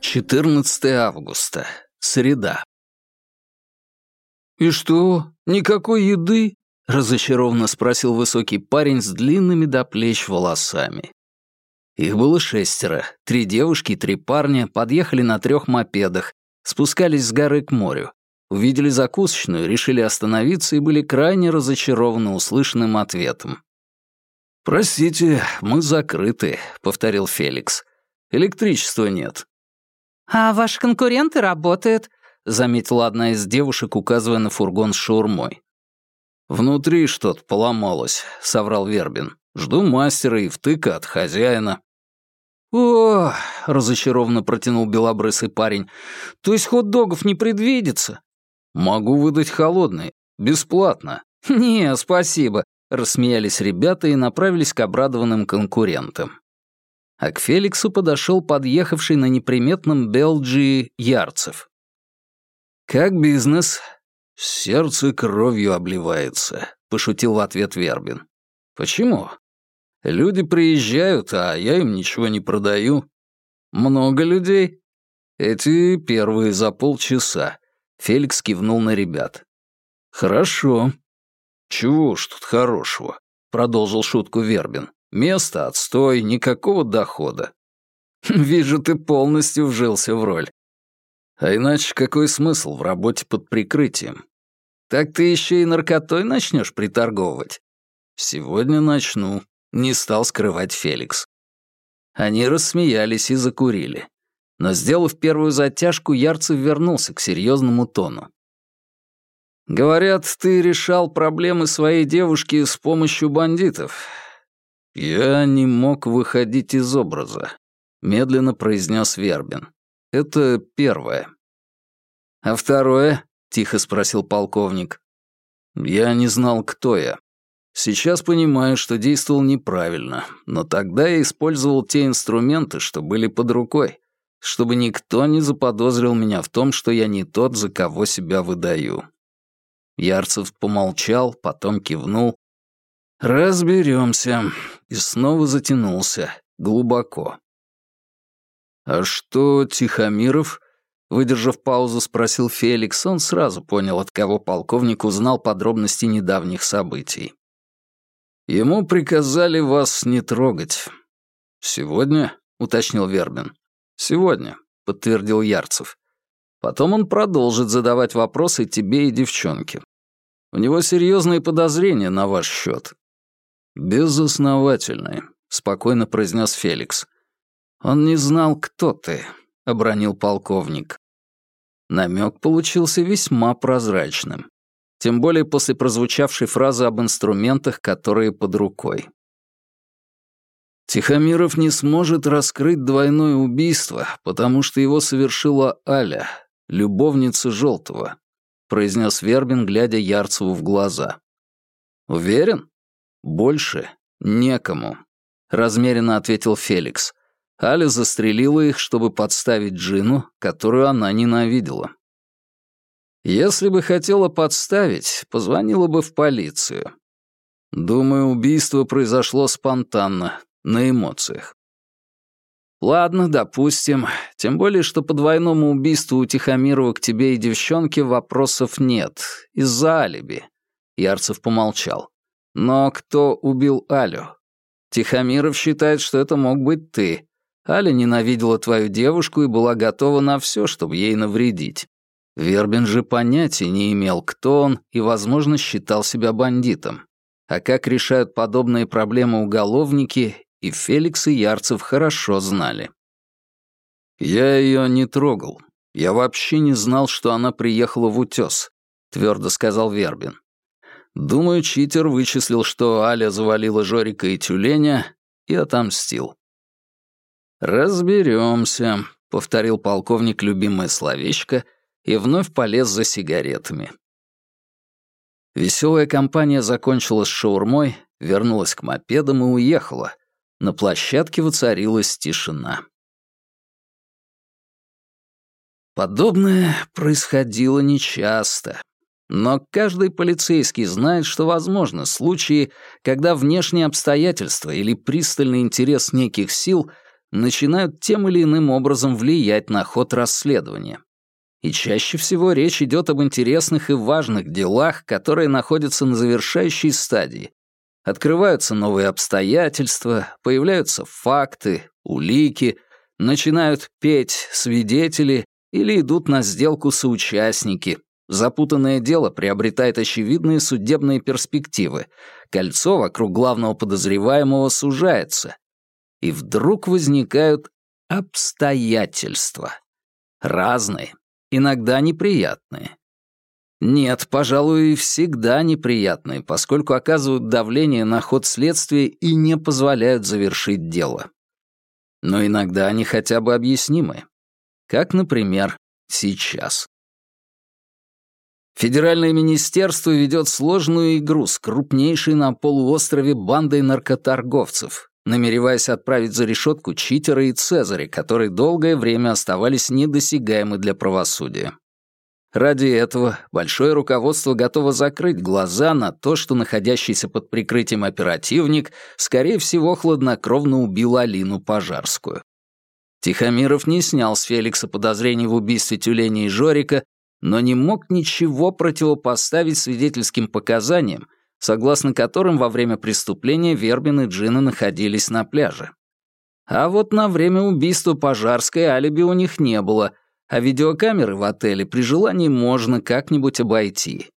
14 августа. Среда. «И что, никакой еды?» — разочарованно спросил высокий парень с длинными до плеч волосами. Их было шестеро, три девушки и три парня подъехали на трех мопедах, спускались с горы к морю, увидели закусочную, решили остановиться и были крайне разочарованы услышанным ответом. «Простите, мы закрыты», — повторил Феликс. «Электричества нет». «А ваши конкуренты работают», — заметила одна из девушек, указывая на фургон с шаурмой. «Внутри что-то поломалось», — соврал Вербин. «Жду мастера и втыка от хозяина». «О!» — разочарованно протянул белобрысый парень. «То есть хот-догов не предвидится?» «Могу выдать холодные. Бесплатно». «Не, спасибо», — рассмеялись ребята и направились к обрадованным конкурентам. А к Феликсу подошел подъехавший на неприметном Белджи Ярцев. «Как бизнес?» «Сердце кровью обливается», — пошутил в ответ Вербин. «Почему?» «Люди приезжают, а я им ничего не продаю». «Много людей?» «Эти первые за полчаса», — Феликс кивнул на ребят. «Хорошо». «Чего ж тут хорошего?» — продолжил шутку Вербин. «Место, отстой, никакого дохода». «Вижу, ты полностью вжился в роль. А иначе какой смысл в работе под прикрытием? Так ты еще и наркотой начнешь приторговывать? Сегодня начну, не стал скрывать Феликс. Они рассмеялись и закурили. Но, сделав первую затяжку, Ярцев вернулся к серьезному тону. «Говорят, ты решал проблемы своей девушки с помощью бандитов». «Я не мог выходить из образа», — медленно произнес Вербин. Это первое. А второе? Тихо спросил полковник. Я не знал, кто я. Сейчас понимаю, что действовал неправильно, но тогда я использовал те инструменты, что были под рукой, чтобы никто не заподозрил меня в том, что я не тот, за кого себя выдаю. Ярцев помолчал, потом кивнул. «Разберемся», и снова затянулся, глубоко. «А что, Тихомиров?» Выдержав паузу, спросил Феликс. Он сразу понял, от кого полковник узнал подробности недавних событий. «Ему приказали вас не трогать». «Сегодня?» — уточнил Вербин. «Сегодня», — подтвердил Ярцев. «Потом он продолжит задавать вопросы тебе и девчонке. У него серьезные подозрения на ваш счет». «Безосновательные», — спокойно произнес Феликс. «Он не знал, кто ты», — обронил полковник. Намек получился весьма прозрачным. Тем более после прозвучавшей фразы об инструментах, которые под рукой. Тихомиров не сможет раскрыть двойное убийство, потому что его совершила Аля, любовница Желтого, произнес Вербин, глядя Ярцеву в глаза. Уверен? Больше некому, размеренно ответил Феликс. Аля застрелила их, чтобы подставить Джину, которую она ненавидела. Если бы хотела подставить, позвонила бы в полицию. Думаю, убийство произошло спонтанно, на эмоциях. Ладно, допустим. Тем более, что по двойному убийству у Тихомирова к тебе и девчонке вопросов нет. Из-за алиби. Ярцев помолчал. Но кто убил Алю? Тихомиров считает, что это мог быть ты. Аля ненавидела твою девушку и была готова на все, чтобы ей навредить. Вербин же понятия не имел, кто он, и, возможно, считал себя бандитом. А как решают подобные проблемы уголовники, и Феликс и Ярцев хорошо знали. «Я ее не трогал. Я вообще не знал, что она приехала в утес», — твердо сказал Вербин. «Думаю, читер вычислил, что Аля завалила Жорика и Тюленя и отомстил. «Разберемся», — повторил полковник любимое словечко и вновь полез за сигаретами. Веселая компания закончила с шаурмой, вернулась к мопедам и уехала. На площадке воцарилась тишина. Подобное происходило нечасто. Но каждый полицейский знает, что возможны случаи, когда внешние обстоятельства или пристальный интерес неких сил начинают тем или иным образом влиять на ход расследования. И чаще всего речь идет об интересных и важных делах, которые находятся на завершающей стадии. Открываются новые обстоятельства, появляются факты, улики, начинают петь свидетели или идут на сделку соучастники. Запутанное дело приобретает очевидные судебные перспективы. Кольцо вокруг главного подозреваемого сужается. И вдруг возникают обстоятельства. Разные, иногда неприятные. Нет, пожалуй, всегда неприятные, поскольку оказывают давление на ход следствия и не позволяют завершить дело. Но иногда они хотя бы объяснимы. Как, например, сейчас. Федеральное министерство ведет сложную игру с крупнейшей на полуострове бандой наркоторговцев, намереваясь отправить за решетку читера и Цезаря, которые долгое время оставались недосягаемы для правосудия. Ради этого большое руководство готово закрыть глаза на то, что находящийся под прикрытием оперативник, скорее всего, хладнокровно убил Алину Пожарскую. Тихомиров не снял с Феликса подозрений в убийстве Тюленя и Жорика, но не мог ничего противопоставить свидетельским показаниям, согласно которым во время преступления Вербин и Джина находились на пляже. А вот на время убийства Пожарской алиби у них не было, а видеокамеры в отеле при желании можно как-нибудь обойти.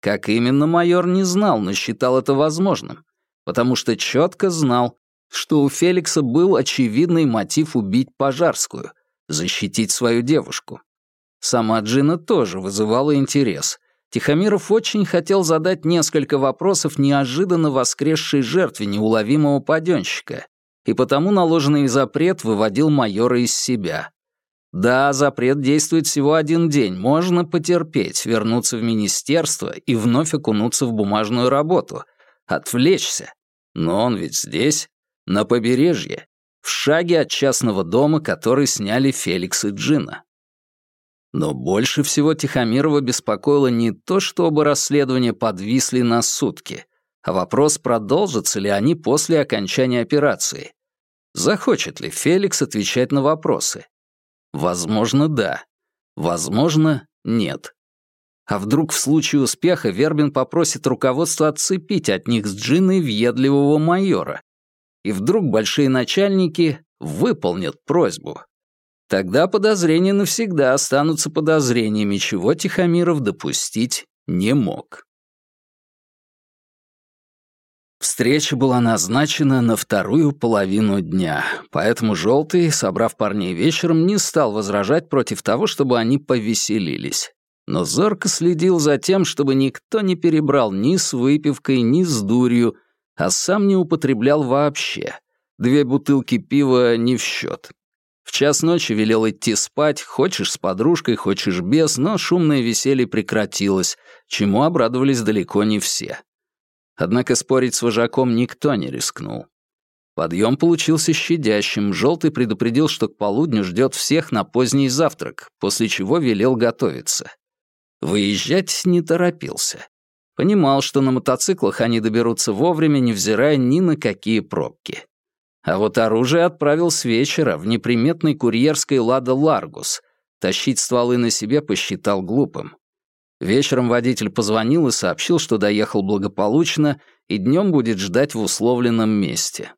Как именно майор не знал, но считал это возможным, потому что четко знал, что у Феликса был очевидный мотив убить Пожарскую, защитить свою девушку. Сама Джина тоже вызывала интерес. Тихомиров очень хотел задать несколько вопросов неожиданно воскресшей жертве неуловимого паденщика, и потому наложенный запрет выводил майора из себя. Да, запрет действует всего один день, можно потерпеть, вернуться в министерство и вновь окунуться в бумажную работу, отвлечься. Но он ведь здесь, на побережье, в шаге от частного дома, который сняли Феликс и Джина. Но больше всего Тихомирова беспокоило не то, что оба расследования подвисли на сутки, а вопрос, продолжатся ли они после окончания операции. Захочет ли Феликс отвечать на вопросы? Возможно, да. Возможно, нет. А вдруг в случае успеха Вербин попросит руководство отцепить от них с Джиной въедливого майора, и вдруг большие начальники выполнят просьбу. Тогда подозрения навсегда останутся подозрениями, чего Тихомиров допустить не мог. Встреча была назначена на вторую половину дня, поэтому Желтый, собрав парней вечером, не стал возражать против того, чтобы они повеселились. Но зорко следил за тем, чтобы никто не перебрал ни с выпивкой, ни с дурью, а сам не употреблял вообще. Две бутылки пива не в счет. В час ночи велел идти спать, хочешь с подружкой, хочешь без, но шумное веселье прекратилось, чему обрадовались далеко не все. Однако спорить с вожаком никто не рискнул. Подъем получился щадящим, Желтый предупредил, что к полудню ждет всех на поздний завтрак, после чего велел готовиться. Выезжать не торопился. Понимал, что на мотоциклах они доберутся вовремя, невзирая ни на какие пробки. А вот оружие отправил с вечера в неприметной курьерской «Лада Ларгус». Тащить стволы на себе посчитал глупым. Вечером водитель позвонил и сообщил, что доехал благополучно и днем будет ждать в условленном месте.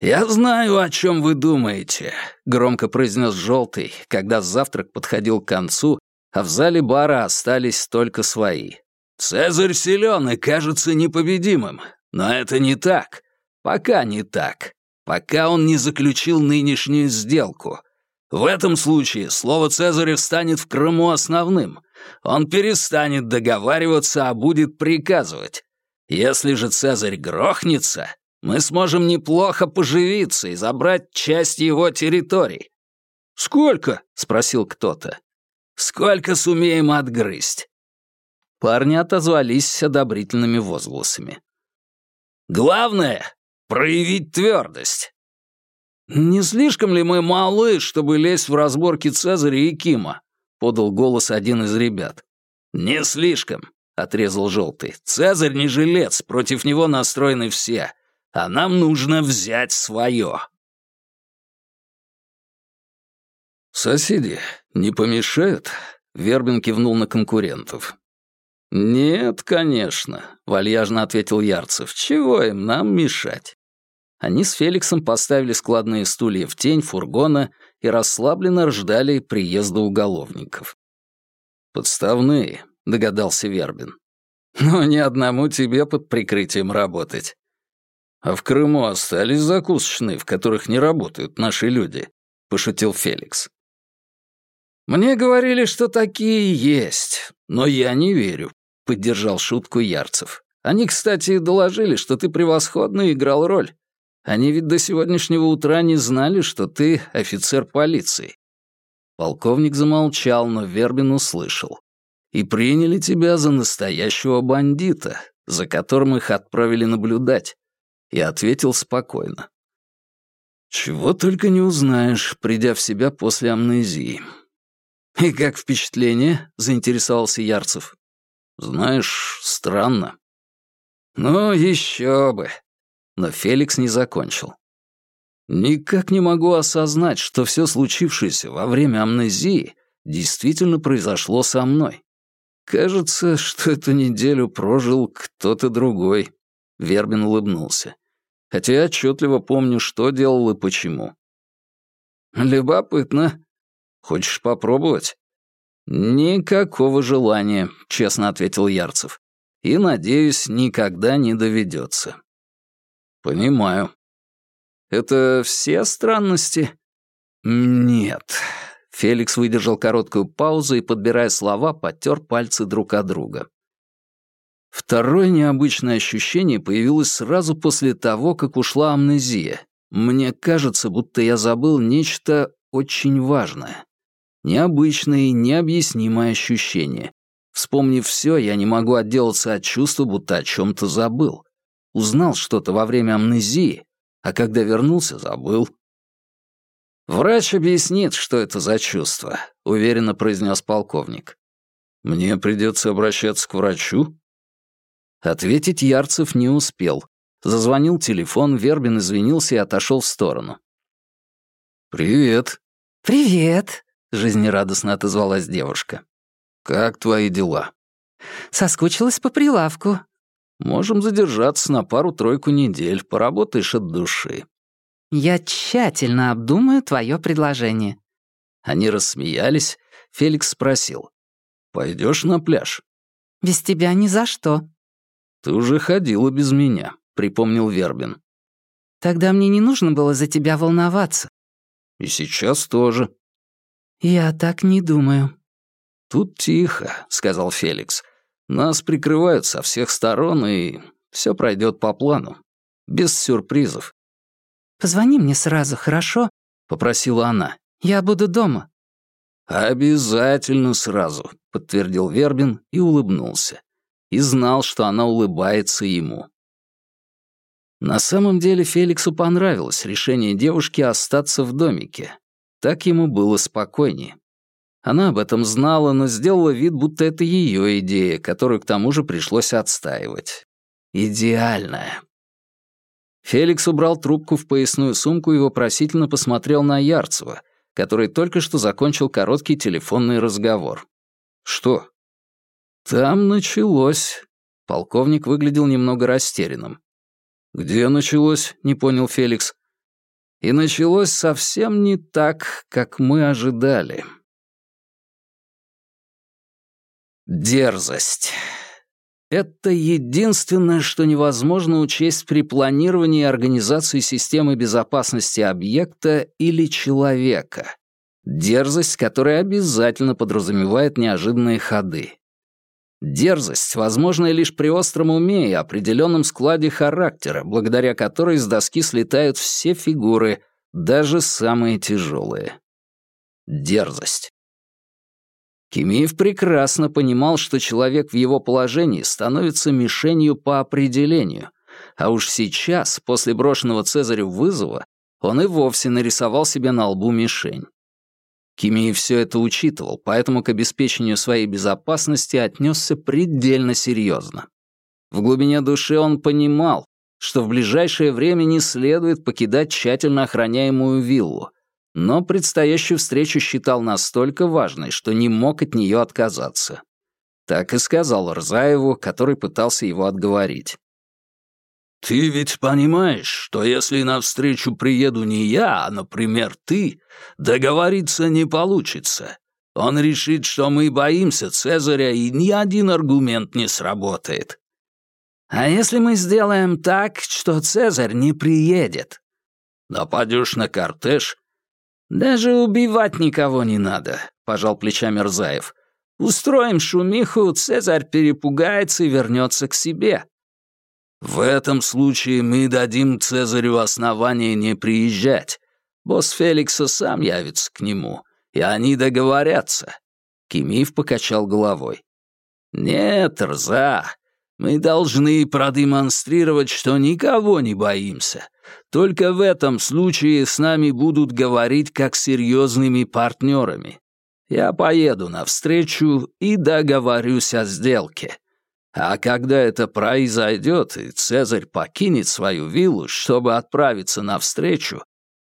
«Я знаю, о чем вы думаете», — громко произнес Желтый, когда завтрак подходил к концу, а в зале бара остались только свои. «Цезарь силен и кажется непобедимым, но это не так. Пока не так. Пока он не заключил нынешнюю сделку. В этом случае слово Цезаря станет в Крыму основным. Он перестанет договариваться, а будет приказывать. Если же Цезарь грохнется, мы сможем неплохо поживиться и забрать часть его территорий. «Сколько?» — спросил кто-то. Сколько сумеем отгрызть?» Парни отозвались одобрительными возгласами. «Главное — проявить твердость. «Не слишком ли мы малы, чтобы лезть в разборки Цезаря и Кима?» — подал голос один из ребят. «Не слишком», — отрезал Желтый. «Цезарь не жилец, против него настроены все, а нам нужно взять свое». «Соседи не помешают?» — Вербин кивнул на конкурентов. «Нет, конечно», — вальяжно ответил Ярцев. «Чего им нам мешать?» Они с Феликсом поставили складные стулья в тень фургона и расслабленно ждали приезда уголовников. «Подставные», — догадался Вербин. «Но ни одному тебе под прикрытием работать». «А в Крыму остались закусочные, в которых не работают наши люди», — пошутил Феликс. «Мне говорили, что такие есть, но я не верю», — поддержал шутку Ярцев. «Они, кстати, доложили, что ты превосходно играл роль. Они ведь до сегодняшнего утра не знали, что ты офицер полиции». Полковник замолчал, но Вербин услышал. «И приняли тебя за настоящего бандита, за которым их отправили наблюдать и ответил спокойно. «Чего только не узнаешь, придя в себя после амнезии». «И как впечатление?» — заинтересовался Ярцев. «Знаешь, странно». «Ну, еще бы». Но Феликс не закончил. «Никак не могу осознать, что все случившееся во время амнезии действительно произошло со мной. Кажется, что эту неделю прожил кто-то другой». Вербин улыбнулся хотя я отчетливо помню, что делал и почему. «Любопытно. Хочешь попробовать?» «Никакого желания», — честно ответил Ярцев. «И, надеюсь, никогда не доведется». «Понимаю». «Это все странности?» «Нет». Феликс выдержал короткую паузу и, подбирая слова, потер пальцы друг от друга. Второе необычное ощущение появилось сразу после того, как ушла амнезия. Мне кажется, будто я забыл нечто очень важное. Необычное и необъяснимое ощущение. Вспомнив все, я не могу отделаться от чувства, будто о чем-то забыл. Узнал что-то во время амнезии, а когда вернулся, забыл. «Врач объяснит, что это за чувство», — уверенно произнес полковник. «Мне придется обращаться к врачу?» Ответить Ярцев не успел. Зазвонил телефон, Вербин извинился и отошел в сторону. «Привет». «Привет», — жизнерадостно отозвалась девушка. «Как твои дела?» «Соскучилась по прилавку». «Можем задержаться на пару-тройку недель, поработаешь от души». «Я тщательно обдумаю твое предложение». Они рассмеялись. Феликс спросил. «Пойдешь на пляж?» «Без тебя ни за что», «Ты уже ходила без меня», — припомнил Вербин. «Тогда мне не нужно было за тебя волноваться». «И сейчас тоже». «Я так не думаю». «Тут тихо», — сказал Феликс. «Нас прикрывают со всех сторон, и все пройдет по плану. Без сюрпризов». «Позвони мне сразу, хорошо?» — попросила она. «Я буду дома». «Обязательно сразу», — подтвердил Вербин и улыбнулся и знал, что она улыбается ему. На самом деле Феликсу понравилось решение девушки остаться в домике. Так ему было спокойнее. Она об этом знала, но сделала вид, будто это ее идея, которую к тому же пришлось отстаивать. Идеальная. Феликс убрал трубку в поясную сумку и вопросительно посмотрел на Ярцева, который только что закончил короткий телефонный разговор. «Что?» «Там началось». Полковник выглядел немного растерянным. «Где началось?» — не понял Феликс. «И началось совсем не так, как мы ожидали». Дерзость. Это единственное, что невозможно учесть при планировании и организации системы безопасности объекта или человека. Дерзость, которая обязательно подразумевает неожиданные ходы. Дерзость, возможная лишь при остром уме и определенном складе характера, благодаря которой с доски слетают все фигуры, даже самые тяжелые. Дерзость. Кимиев прекрасно понимал, что человек в его положении становится мишенью по определению, а уж сейчас, после брошенного Цезарю вызова, он и вовсе нарисовал себе на лбу мишень. Кимей все это учитывал, поэтому к обеспечению своей безопасности отнесся предельно серьезно. В глубине души он понимал, что в ближайшее время не следует покидать тщательно охраняемую виллу. Но предстоящую встречу считал настолько важной, что не мог от нее отказаться. Так и сказал Рзаеву, который пытался его отговорить. «Ты ведь понимаешь, что если навстречу приеду не я, а, например, ты, договориться не получится. Он решит, что мы боимся Цезаря, и ни один аргумент не сработает». «А если мы сделаем так, что Цезарь не приедет?» «Нападешь на кортеж?» «Даже убивать никого не надо», — пожал плечами Рзаев. Устроим шумиху, Цезарь перепугается и вернется к себе». «В этом случае мы дадим Цезарю основание не приезжать. Босс Феликса сам явится к нему, и они договорятся». Кимиев покачал головой. «Нет, Рза, мы должны продемонстрировать, что никого не боимся. Только в этом случае с нами будут говорить как серьезными партнерами. Я поеду навстречу и договорюсь о сделке. А когда это произойдет, и Цезарь покинет свою виллу, чтобы отправиться навстречу,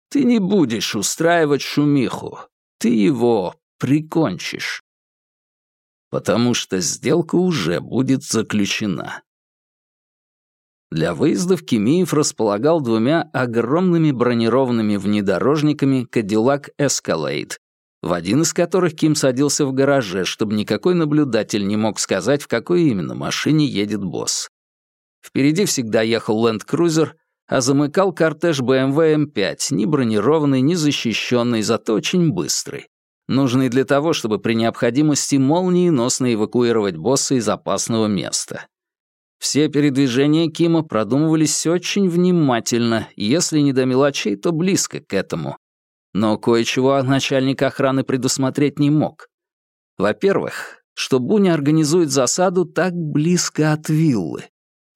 ты не будешь устраивать шумиху, ты его прикончишь. Потому что сделка уже будет заключена. Для выезда в Кимиев располагал двумя огромными бронированными внедорожниками Cadillac Escalade в один из которых Ким садился в гараже, чтобы никакой наблюдатель не мог сказать, в какой именно машине едет босс. Впереди всегда ехал ленд-крузер, а замыкал кортеж BMW M5, ни бронированный, ни защищенный, зато очень быстрый. Нужный для того, чтобы при необходимости молниеносно эвакуировать босса из опасного места. Все передвижения Кима продумывались очень внимательно, если не до мелочей, то близко к этому, но кое-чего начальник охраны предусмотреть не мог. Во-первых, что Буня организует засаду так близко от виллы.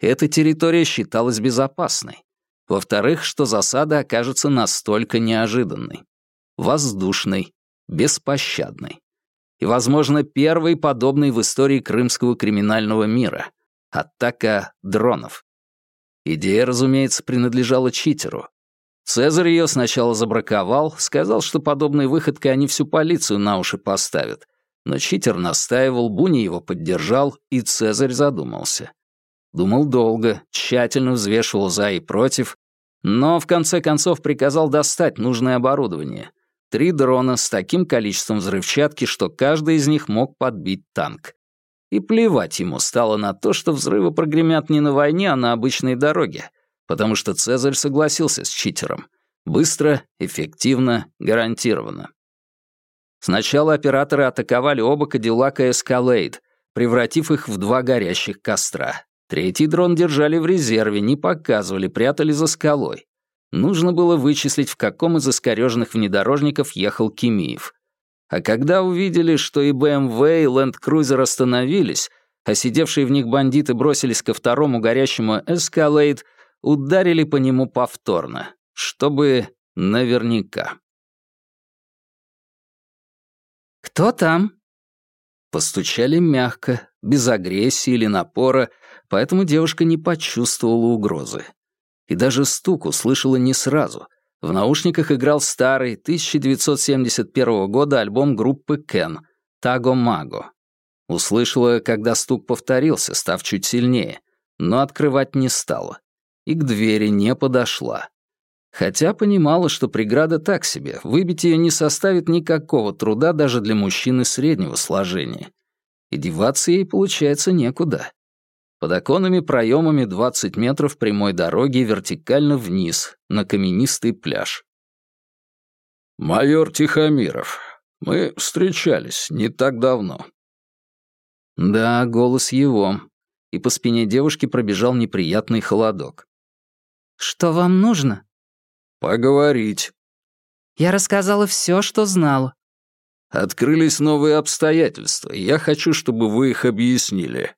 Эта территория считалась безопасной. Во-вторых, что засада окажется настолько неожиданной. Воздушной, беспощадной. И, возможно, первой подобной в истории крымского криминального мира. Атака дронов. Идея, разумеется, принадлежала читеру, Цезарь ее сначала забраковал, сказал, что подобной выходкой они всю полицию на уши поставят. Но читер настаивал, Буни его поддержал, и Цезарь задумался. Думал долго, тщательно взвешивал за и против, но в конце концов приказал достать нужное оборудование. Три дрона с таким количеством взрывчатки, что каждый из них мог подбить танк. И плевать ему стало на то, что взрывы прогремят не на войне, а на обычной дороге, потому что Цезарь согласился с читером. Быстро, эффективно, гарантированно. Сначала операторы атаковали оба Кадиллака Эскалейд, превратив их в два горящих костра. Третий дрон держали в резерве, не показывали, прятали за скалой. Нужно было вычислить, в каком из искорёженных внедорожников ехал Кимиев. А когда увидели, что и БМВ, и Ленд-Крузер остановились, а сидевшие в них бандиты бросились ко второму горящему Эскалейд, ударили по нему повторно, чтобы наверняка. «Кто там?» Постучали мягко, без агрессии или напора, поэтому девушка не почувствовала угрозы. И даже стук услышала не сразу. В наушниках играл старый 1971 года альбом группы Кен «Таго Маго». Услышала, когда стук повторился, став чуть сильнее, но открывать не стала и к двери не подошла. Хотя понимала, что преграда так себе, выбить ее не составит никакого труда даже для мужчины среднего сложения. И деваться ей, получается, некуда. Под оконными проемами 20 метров прямой дороги вертикально вниз, на каменистый пляж. «Майор Тихомиров, мы встречались не так давно». Да, голос его. И по спине девушки пробежал неприятный холодок. «Что вам нужно?» «Поговорить». «Я рассказала все, что знала». «Открылись новые обстоятельства, и я хочу, чтобы вы их объяснили».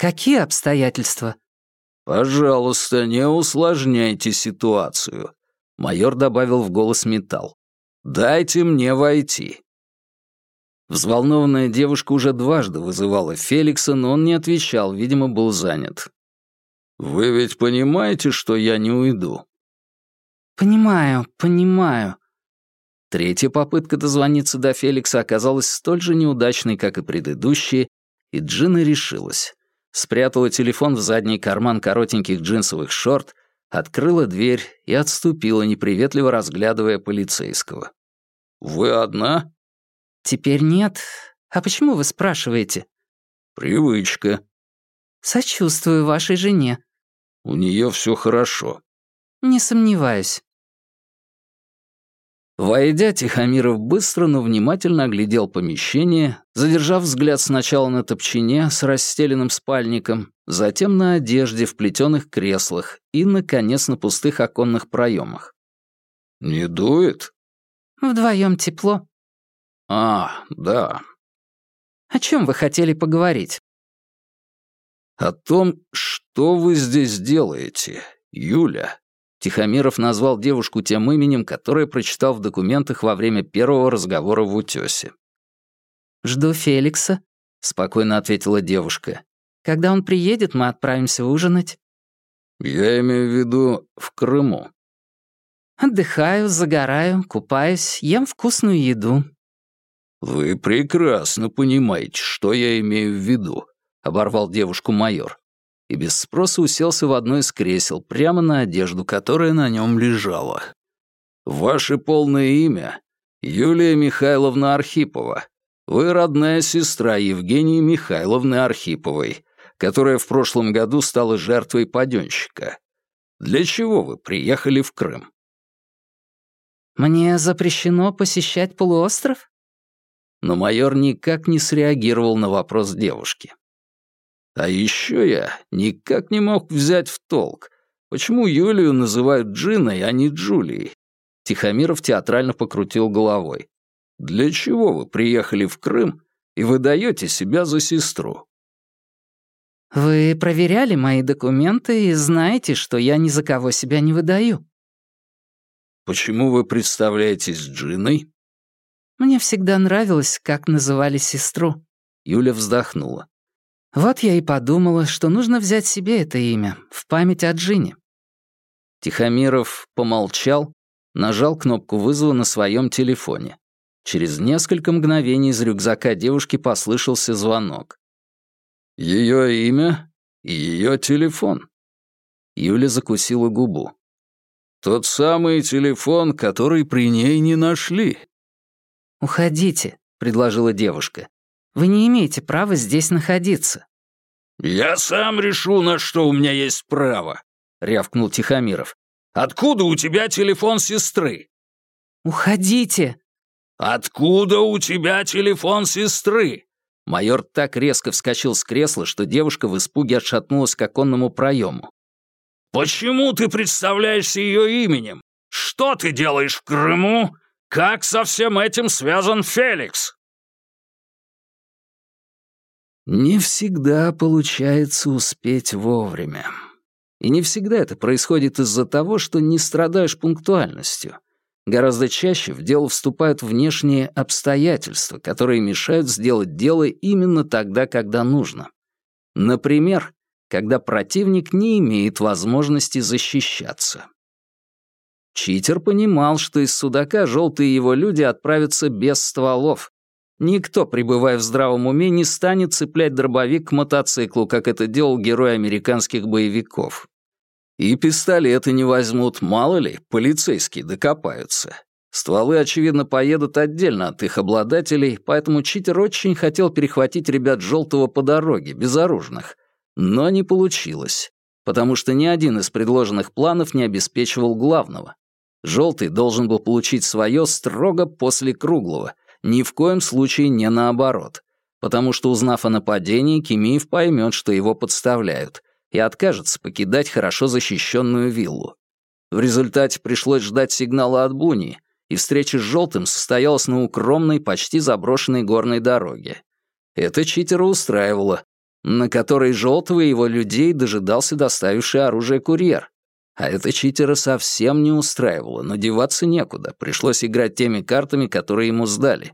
«Какие обстоятельства?» «Пожалуйста, не усложняйте ситуацию», — майор добавил в голос металл. «Дайте мне войти». Взволнованная девушка уже дважды вызывала Феликса, но он не отвечал, видимо, был занят. «Вы ведь понимаете, что я не уйду?» «Понимаю, понимаю». Третья попытка дозвониться до Феликса оказалась столь же неудачной, как и предыдущие, и Джина решилась. Спрятала телефон в задний карман коротеньких джинсовых шорт, открыла дверь и отступила, неприветливо разглядывая полицейского. «Вы одна?» «Теперь нет. А почему вы спрашиваете?» «Привычка». «Сочувствую вашей жене». «У нее все хорошо». «Не сомневаюсь». Войдя, Тихомиров быстро, но внимательно оглядел помещение, задержав взгляд сначала на топчине с расстеленным спальником, затем на одежде в плетеных креслах и, наконец, на пустых оконных проемах. «Не дует?» «Вдвоем тепло». «А, да». «О чем вы хотели поговорить?» «О том, что вы здесь делаете, Юля». Тихомиров назвал девушку тем именем, которое прочитал в документах во время первого разговора в утёсе. «Жду Феликса», — спокойно ответила девушка. «Когда он приедет, мы отправимся ужинать». «Я имею в виду в Крыму». «Отдыхаю, загораю, купаюсь, ем вкусную еду». «Вы прекрасно понимаете, что я имею в виду», — оборвал девушку майор и без спроса уселся в одно из кресел, прямо на одежду, которая на нем лежала. «Ваше полное имя — Юлия Михайловна Архипова. Вы родная сестра Евгении Михайловны Архиповой, которая в прошлом году стала жертвой паденщика. Для чего вы приехали в Крым?» «Мне запрещено посещать полуостров?» Но майор никак не среагировал на вопрос девушки. А еще я никак не мог взять в толк, почему Юлию называют Джиной, а не Джулией. Тихомиров театрально покрутил головой. «Для чего вы приехали в Крым и выдаете себя за сестру?» «Вы проверяли мои документы и знаете, что я ни за кого себя не выдаю». «Почему вы представляетесь Джиной?» «Мне всегда нравилось, как называли сестру». Юля вздохнула. Вот я и подумала, что нужно взять себе это имя, в память о Джине. Тихомиров помолчал, нажал кнопку вызова на своем телефоне. Через несколько мгновений из рюкзака девушки послышался звонок. Ее имя и ее телефон. Юля закусила губу. Тот самый телефон, который при ней не нашли. «Уходите», — предложила девушка. Вы не имеете права здесь находиться». «Я сам решу, на что у меня есть право», — рявкнул Тихомиров. «Откуда у тебя телефон сестры?» «Уходите!» «Откуда у тебя телефон сестры?» Майор так резко вскочил с кресла, что девушка в испуге отшатнулась к оконному проему. «Почему ты представляешься ее именем? Что ты делаешь в Крыму? Как со всем этим связан Феликс?» Не всегда получается успеть вовремя. И не всегда это происходит из-за того, что не страдаешь пунктуальностью. Гораздо чаще в дело вступают внешние обстоятельства, которые мешают сделать дело именно тогда, когда нужно. Например, когда противник не имеет возможности защищаться. Читер понимал, что из судака желтые его люди отправятся без стволов, Никто, пребывая в здравом уме, не станет цеплять дробовик к мотоциклу, как это делал герой американских боевиков. И пистолеты не возьмут, мало ли, полицейские докопаются. Стволы, очевидно, поедут отдельно от их обладателей, поэтому читер очень хотел перехватить ребят желтого по дороге, безоружных. Но не получилось, потому что ни один из предложенных планов не обеспечивал главного. Желтый должен был получить свое строго после круглого, ни в коем случае не наоборот, потому что, узнав о нападении, Кимиев поймет, что его подставляют, и откажется покидать хорошо защищенную виллу. В результате пришлось ждать сигнала от Буни, и встреча с Желтым состоялась на укромной, почти заброшенной горной дороге. Это читера устраивало, на которой Желтого и его людей дожидался доставивший оружие курьер. А это читера совсем не устраивало, но деваться некуда, пришлось играть теми картами, которые ему сдали.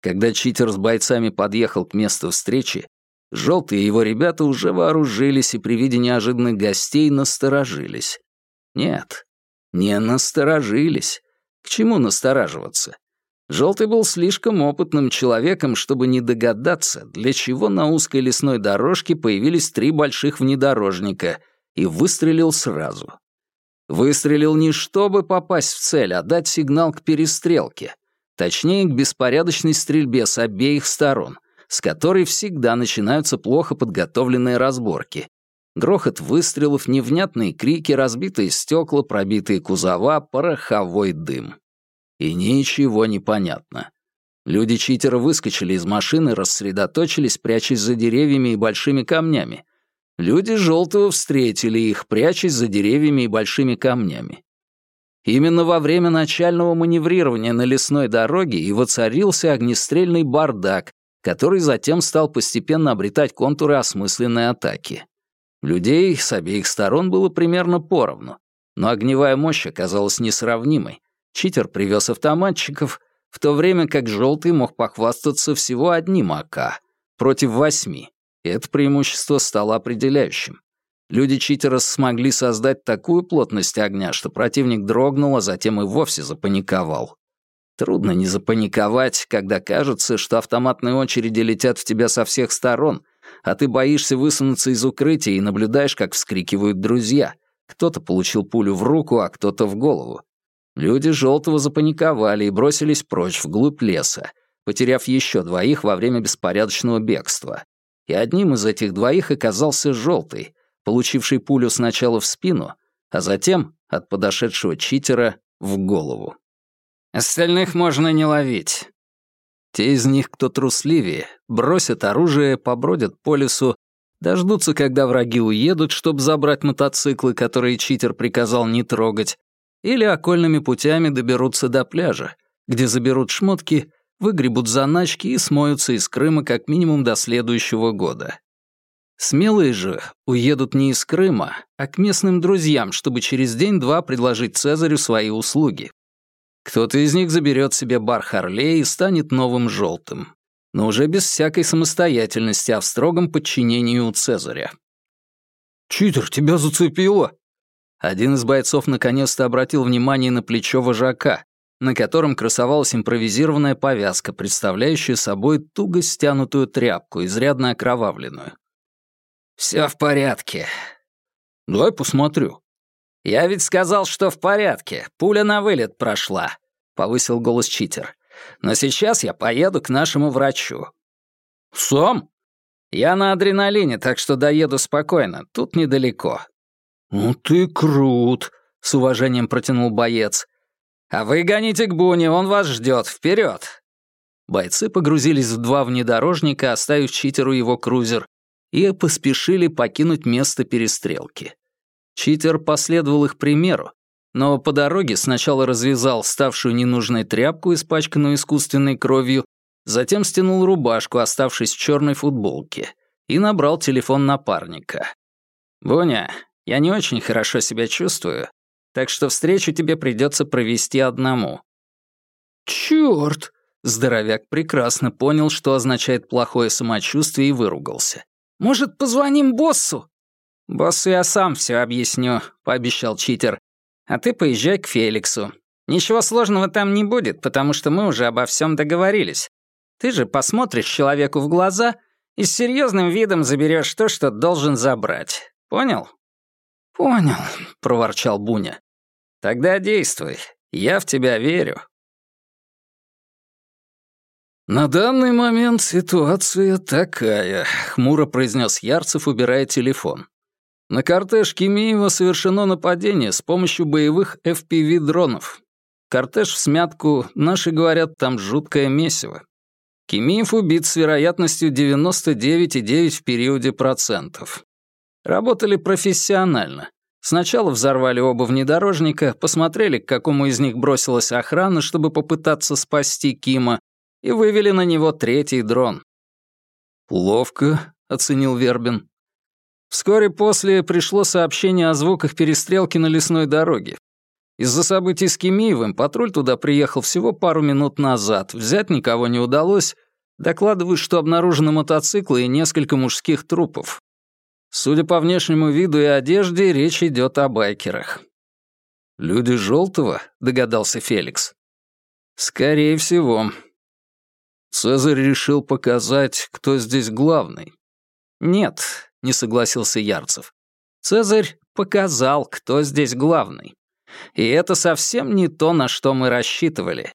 Когда читер с бойцами подъехал к месту встречи, Желтый и его ребята уже вооружились и при виде неожиданных гостей насторожились. Нет, не насторожились. К чему настораживаться? Желтый был слишком опытным человеком, чтобы не догадаться, для чего на узкой лесной дорожке появились три больших внедорожника, и выстрелил сразу. Выстрелил не чтобы попасть в цель, а дать сигнал к перестрелке. Точнее, к беспорядочной стрельбе с обеих сторон, с которой всегда начинаются плохо подготовленные разборки. Грохот выстрелов, невнятные крики, разбитые стекла, пробитые кузова, пороховой дым. И ничего не понятно. Люди читера выскочили из машины, рассредоточились, прячась за деревьями и большими камнями. Люди желтого встретили их, прячась за деревьями и большими камнями. Именно во время начального маневрирования на лесной дороге и воцарился огнестрельный бардак, который затем стал постепенно обретать контуры осмысленной атаки. Людей с обеих сторон было примерно поровну, но огневая мощь оказалась несравнимой. Читер привез автоматчиков, в то время как желтый мог похвастаться всего одним АК против восьми это преимущество стало определяющим. Люди читера смогли создать такую плотность огня, что противник дрогнул, а затем и вовсе запаниковал. Трудно не запаниковать, когда кажется, что автоматные очереди летят в тебя со всех сторон, а ты боишься высунуться из укрытия и наблюдаешь, как вскрикивают друзья. Кто-то получил пулю в руку, а кто-то в голову. Люди желтого запаниковали и бросились прочь вглубь леса, потеряв еще двоих во время беспорядочного бегства и одним из этих двоих оказался желтый, получивший пулю сначала в спину, а затем от подошедшего читера в голову. Остальных можно не ловить. Те из них, кто трусливее, бросят оружие, побродят по лесу, дождутся, когда враги уедут, чтобы забрать мотоциклы, которые читер приказал не трогать, или окольными путями доберутся до пляжа, где заберут шмотки выгребут заначки и смоются из Крыма как минимум до следующего года. Смелые же уедут не из Крыма, а к местным друзьям, чтобы через день-два предложить Цезарю свои услуги. Кто-то из них заберет себе бар Харлей и станет новым желтым, но уже без всякой самостоятельности, а в строгом подчинении у Цезаря. «Читер, тебя зацепило!» Один из бойцов наконец-то обратил внимание на плечо вожака, на котором красовалась импровизированная повязка, представляющая собой туго стянутую тряпку, изрядно окровавленную. «Все в порядке». «Давай посмотрю». «Я ведь сказал, что в порядке. Пуля на вылет прошла», — повысил голос читер. «Но сейчас я поеду к нашему врачу». «Сам?» «Я на адреналине, так что доеду спокойно. Тут недалеко». «Ну ты крут», — с уважением протянул боец. «А вы гоните к Буне, он вас ждет. Вперед!» Бойцы погрузились в два внедорожника, оставив читеру его крузер, и поспешили покинуть место перестрелки. Читер последовал их примеру, но по дороге сначала развязал ставшую ненужной тряпку, испачканную искусственной кровью, затем стянул рубашку, оставшись в черной футболке, и набрал телефон напарника. «Буня, я не очень хорошо себя чувствую так что встречу тебе придется провести одному». «Чёрт!» Здоровяк прекрасно понял, что означает плохое самочувствие, и выругался. «Может, позвоним боссу?» «Боссу я сам все объясню», — пообещал читер. «А ты поезжай к Феликсу. Ничего сложного там не будет, потому что мы уже обо всем договорились. Ты же посмотришь человеку в глаза и с серьезным видом заберешь то, что должен забрать. Понял?» «Понял», — проворчал Буня. «Тогда действуй. Я в тебя верю». «На данный момент ситуация такая», — хмуро произнес Ярцев, убирая телефон. «На кортеж Кимиева совершено нападение с помощью боевых FPV-дронов. Кортеж в смятку, наши говорят, там жуткое месиво. Кимиев убит с вероятностью 99,9 в периоде процентов. Работали профессионально. Сначала взорвали оба внедорожника, посмотрели, к какому из них бросилась охрана, чтобы попытаться спасти Кима, и вывели на него третий дрон. «Ловко», — оценил Вербин. Вскоре после пришло сообщение о звуках перестрелки на лесной дороге. Из-за событий с Кимиевым патруль туда приехал всего пару минут назад, взять никого не удалось, докладывают, что обнаружены мотоциклы и несколько мужских трупов. Судя по внешнему виду и одежде, речь идет о байкерах. «Люди желтого?» — догадался Феликс. «Скорее всего». Цезарь решил показать, кто здесь главный. «Нет», — не согласился Ярцев. «Цезарь показал, кто здесь главный. И это совсем не то, на что мы рассчитывали.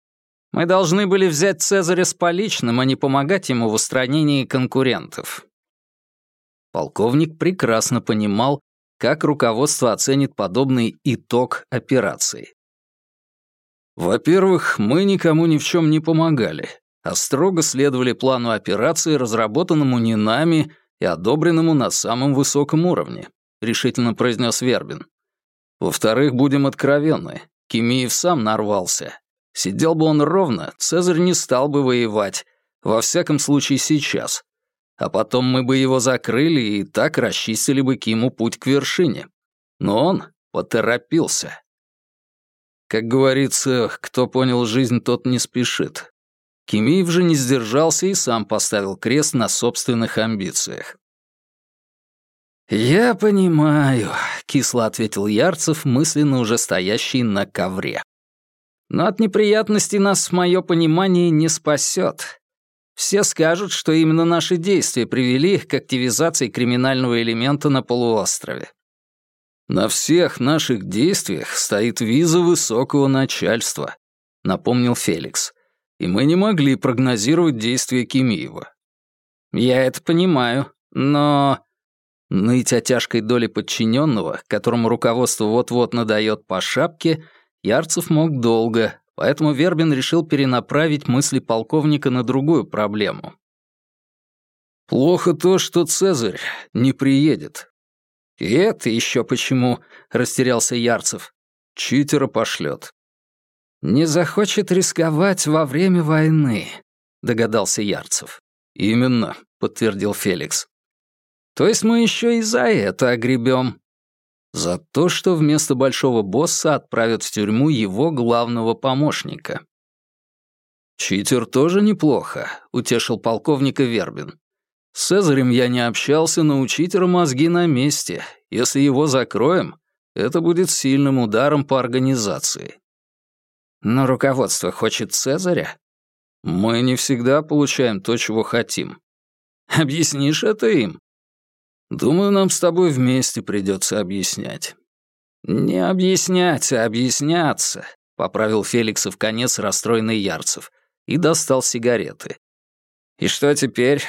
Мы должны были взять Цезаря с поличным, а не помогать ему в устранении конкурентов». Полковник прекрасно понимал, как руководство оценит подобный итог операции. Во-первых, мы никому ни в чем не помогали, а строго следовали плану операции, разработанному не нами и одобренному на самом высоком уровне, решительно произнес Вербин. Во-вторых, будем откровенны, Кимиев сам нарвался. Сидел бы он ровно, Цезарь не стал бы воевать, во всяком случае сейчас, а потом мы бы его закрыли и так расчистили бы Киму путь к вершине. Но он поторопился. Как говорится, кто понял жизнь, тот не спешит. Кимиев же не сдержался и сам поставил крест на собственных амбициях. «Я понимаю», — кисло ответил Ярцев, мысленно уже стоящий на ковре. «Но от неприятностей нас, мое понимание, не спасет. Все скажут, что именно наши действия привели к активизации криминального элемента на полуострове. На всех наших действиях стоит виза высокого начальства, напомнил Феликс. И мы не могли прогнозировать действия Кимиева. Я это понимаю, но... Ныть о тяжкой доле подчиненного, которому руководство вот-вот надает по шапке, Ярцев мог долго, поэтому Вербин решил перенаправить мысли полковника на другую проблему. «Плохо то, что Цезарь не приедет». «И это еще почему?» — растерялся Ярцев. «Читера пошлет». «Не захочет рисковать во время войны», — догадался Ярцев. «Именно», — подтвердил Феликс. «То есть мы еще и за это огребем?» За то, что вместо большого босса отправят в тюрьму его главного помощника. «Читер тоже неплохо», — утешил полковника Вербин. «С Цезарем я не общался, но у читера мозги на месте. Если его закроем, это будет сильным ударом по организации». «Но руководство хочет Цезаря?» «Мы не всегда получаем то, чего хотим». «Объяснишь это им?» Думаю, нам с тобой вместе придется объяснять». «Не объяснять, а объясняться», — поправил Феликса в конец расстроенный Ярцев и достал сигареты. «И что теперь?»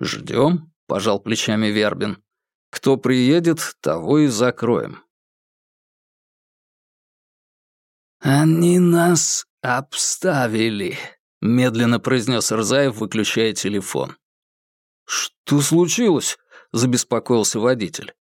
«Ждем», — пожал плечами Вербин. «Кто приедет, того и закроем». «Они нас обставили», — медленно произнес Рзаев, выключая телефон. «Что случилось?» Забеспокоился водитель.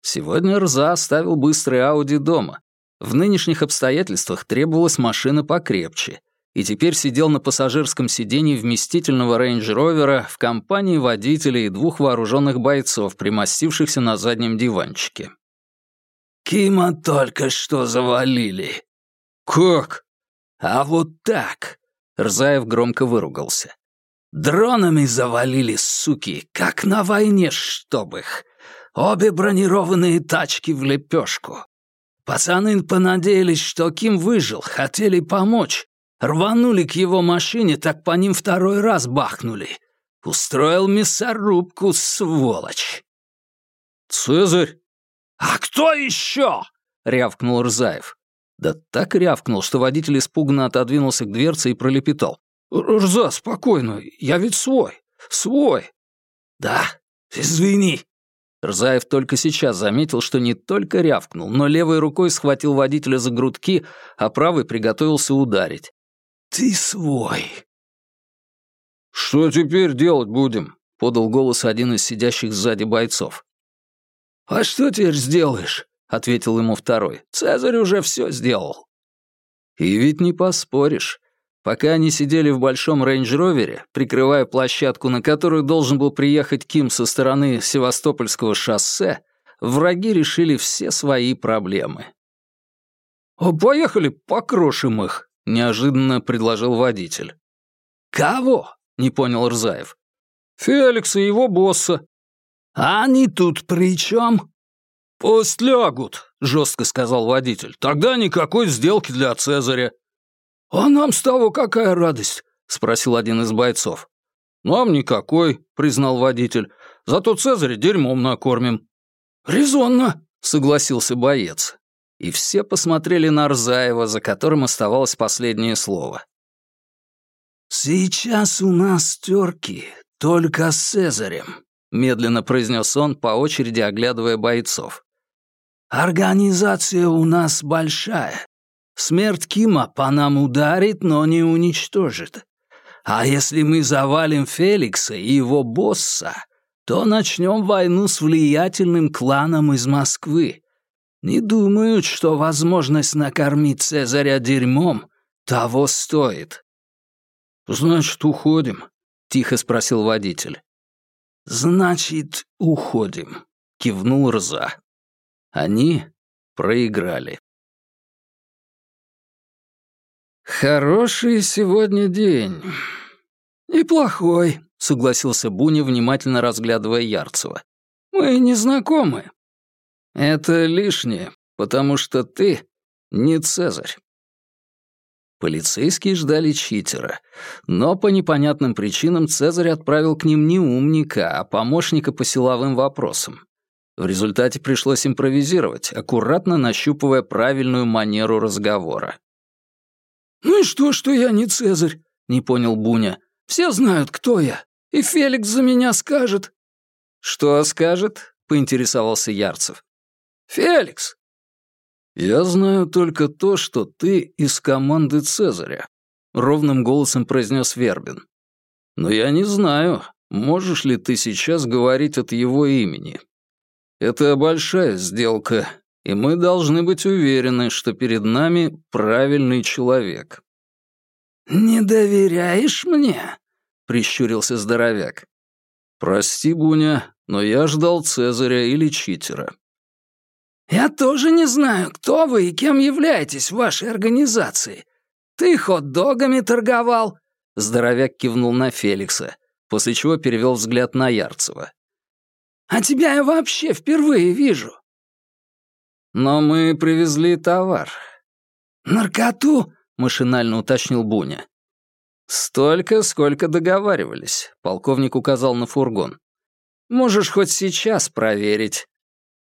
Сегодня Рза оставил быстрый Ауди дома. В нынешних обстоятельствах требовалась машина покрепче, и теперь сидел на пассажирском сиденье вместительного рейндж-ровера в компании водителя и двух вооруженных бойцов, примостившихся на заднем диванчике. «Кима только что завалили». «Как?» «А вот так!» — Рзаев громко выругался. Дронами завалили, суки, как на войне, чтоб их. Обе бронированные тачки в лепешку. Пацаны понадеялись, что Ким выжил, хотели помочь. Рванули к его машине, так по ним второй раз бахнули. Устроил мясорубку, сволочь. «Цезарь!» «А кто еще?» — рявкнул Рзаев. Да так рявкнул, что водитель испуганно отодвинулся к дверце и пролепетал. «Рза, спокойно, я ведь свой, свой». «Да, извини». Рзаев только сейчас заметил, что не только рявкнул, но левой рукой схватил водителя за грудки, а правой приготовился ударить. «Ты свой». «Что теперь делать будем?» — подал голос один из сидящих сзади бойцов. «А что теперь сделаешь?» — ответил ему второй. «Цезарь уже все сделал». «И ведь не поспоришь. Пока они сидели в большом рейндж-ровере, прикрывая площадку, на которую должен был приехать Ким со стороны Севастопольского шоссе, враги решили все свои проблемы. «О, поехали, покрошим их», — неожиданно предложил водитель. «Кого?» — не понял Рзаев. «Феликса и его босса». «А они тут при чем?» «Пусть лягут», — жестко сказал водитель. «Тогда никакой сделки для Цезаря». «А нам с того какая радость?» — спросил один из бойцов. «Нам никакой», — признал водитель. «Зато Цезаря дерьмом накормим». «Резонно», — согласился боец. И все посмотрели на Арзаева, за которым оставалось последнее слово. «Сейчас у нас терки, только с Цезарем», — медленно произнес он, по очереди оглядывая бойцов. «Организация у нас большая. Смерть Кима по нам ударит, но не уничтожит. А если мы завалим Феликса и его босса, то начнем войну с влиятельным кланом из Москвы. Не думают, что возможность накормить Цезаря дерьмом того стоит. «Значит, уходим?» — тихо спросил водитель. «Значит, уходим», — кивнул Рза. Они проиграли. «Хороший сегодня день. Неплохой», — согласился Буня, внимательно разглядывая Ярцева. «Мы не знакомы». «Это лишнее, потому что ты не Цезарь». Полицейские ждали читера, но по непонятным причинам Цезарь отправил к ним не умника, а помощника по силовым вопросам. В результате пришлось импровизировать, аккуратно нащупывая правильную манеру разговора. «Ну и что, что я не Цезарь?» — не понял Буня. «Все знают, кто я, и Феликс за меня скажет». «Что скажет?» — поинтересовался Ярцев. «Феликс!» «Я знаю только то, что ты из команды Цезаря», — ровным голосом произнес Вербин. «Но я не знаю, можешь ли ты сейчас говорить от его имени. Это большая сделка, и мы должны быть уверены, что перед нами правильный человек». «Не доверяешь мне?» — прищурился здоровяк. «Прости, Буня, но я ждал Цезаря или читера». «Я тоже не знаю, кто вы и кем являетесь в вашей организации. Ты хот-догами торговал?» Здоровяк кивнул на Феликса, после чего перевел взгляд на Ярцева. «А тебя я вообще впервые вижу. «Но мы привезли товар». «Наркоту?» — машинально уточнил Буня. «Столько, сколько договаривались», — полковник указал на фургон. «Можешь хоть сейчас проверить».